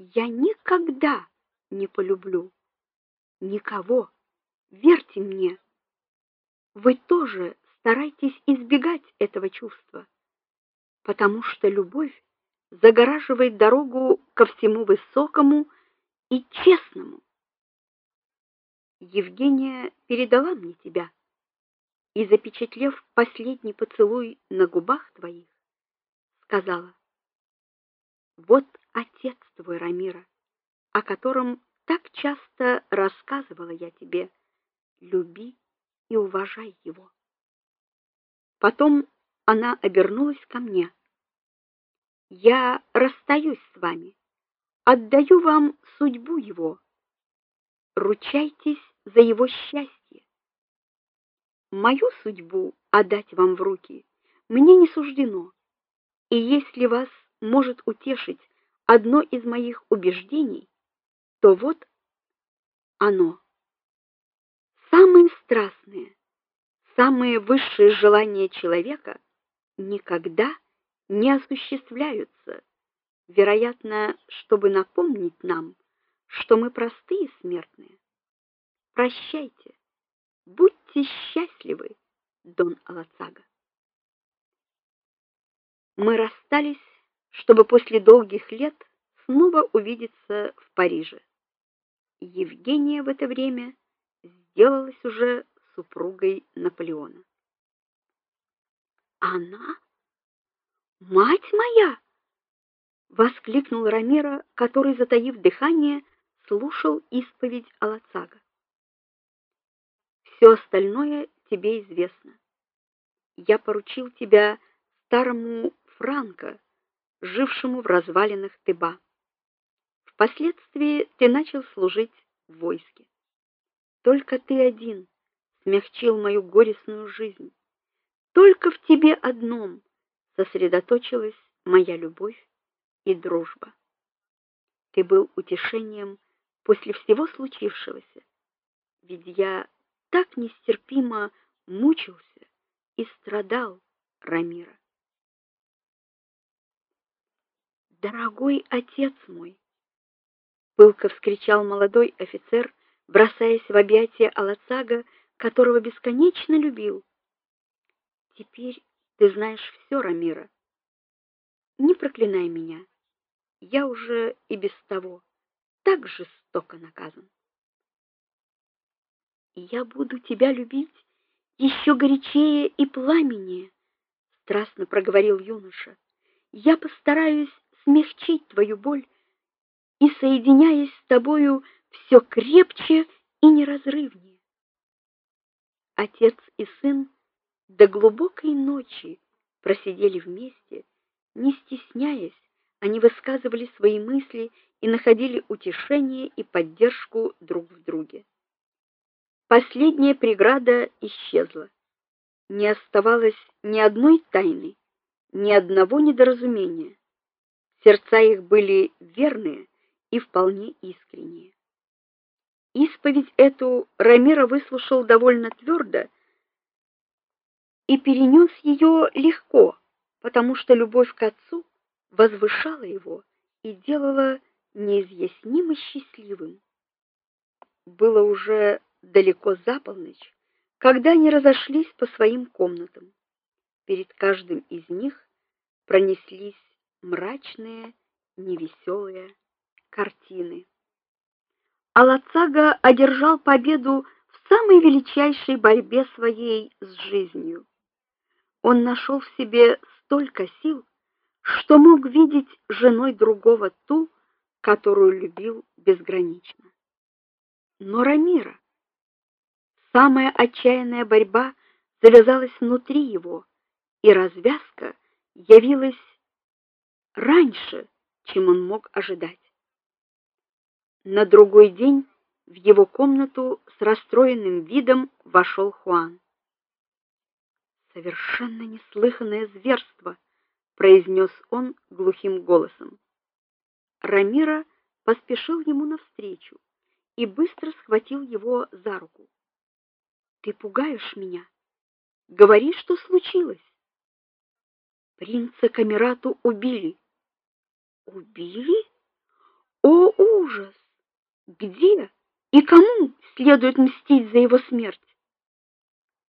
я никогда не полюблю никого. Верьте мне. Вы тоже старайтесь избегать этого чувства, потому что любовь загораживает дорогу ко всему высокому и честному. Евгения передала мне тебя, и запечатлев последний поцелуй на губах твоих, сказала: "Вот отец твой, Рамира, о котором так часто рассказывала я тебе. Люби и уважай его". Потом она обернулась ко мне. Я расстаюсь с вами. Отдаю вам судьбу его. Ручайтесь за его счастье. Мою судьбу отдать вам в руки мне не суждено. И если вас может утешить одно из моих убеждений, то вот оно. Самые страстные, самые высшие желания человека никогда не осуществляются, вероятно, чтобы напомнить нам, что мы простые смертные. Прощайте. Будьте счастливы, Дон Алацага. Мы расстались, чтобы после долгих лет снова увидеться в Париже. Евгения в это время сделалась уже супругой Наполеона. Она? Мать моя, воскликнул Рамира, который, затаив дыхание, слушал исповедь Алацага. Все остальное тебе известно. Я поручил тебя старому Франко, жившему в развалинах Тыба. Впоследствии ты начал служить в войске. Только ты один смягчил мою горестную жизнь. Только в тебе одном сосредоточилась моя любовь и дружба. Ты был утешением после всего случившегося. Ведь я так нестерпимо мучился и страдал, Рамира. Дорогой отец мой, пылко вскричал молодой офицер, бросаясь в объятия Алацага, которого бесконечно любил. Теперь ты знаешь все, Рамира. Не проклинай меня. Я уже и без того так жестоко наказан. Я буду тебя любить еще горячее и пламеннее, страстно проговорил юноша. Я постараюсь смягчить твою боль и соединяясь с тобою все крепче и неразрывнее. Отец и сын до глубокой ночи просидели вместе, не стесняясь, они высказывали свои мысли и находили утешение и поддержку друг в друге. Последняя преграда исчезла. Не оставалось ни одной тайны, ни одного недоразумения. Сердца их были верные и вполне искренние. Исповедь эту Рамира выслушал довольно твердо и перенес ее легко, потому что любовь к отцу возвышала его и делала неизъяснимо счастливым. Было уже далеко за полночь, когда они разошлись по своим комнатам. Перед каждым из них пронеслись мрачные, невеселые картины. Алацага одержал победу в самой величайшей борьбе своей с жизнью. Он нашел в себе столько сил, что мог видеть женой другого ту, которую любил безгранично. Но Рамира самая отчаянная борьба завязалась внутри его, и развязка явилась раньше, чем он мог ожидать. На другой день в его комнату с расстроенным видом вошел Хуан. Совершенно неслыханное зверство, произнес он глухим голосом. Рамира поспешил ему навстречу и быстро схватил его за руку. Ты пугаешь меня. Говори, что случилось. Принца Камерату убили. Убили? О, ужас! Где и кому следует мстить за его смерть?